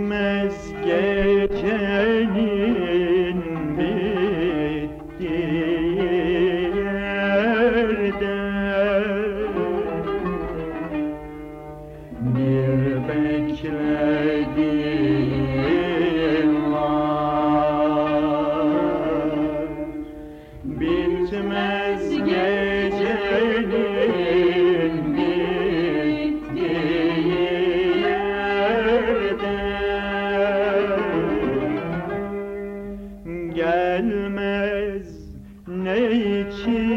bitmez gecenin bittiği yerde. Bir beklediğim gelmez. Ne için?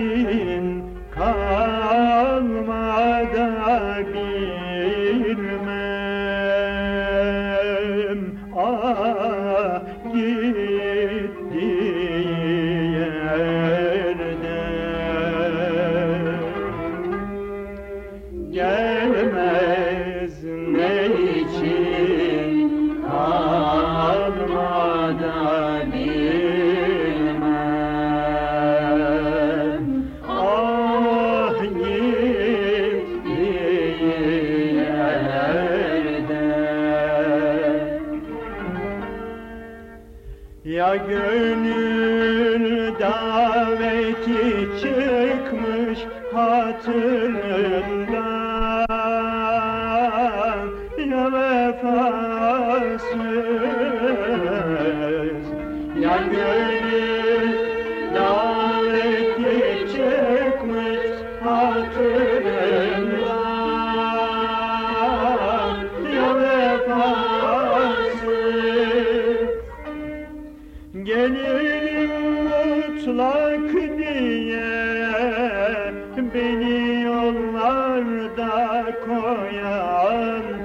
Ya gönül daveti çıkmış hatırından. Ya vefasız Ya gönül Gelirim mutlak diye Beni yollarda koyan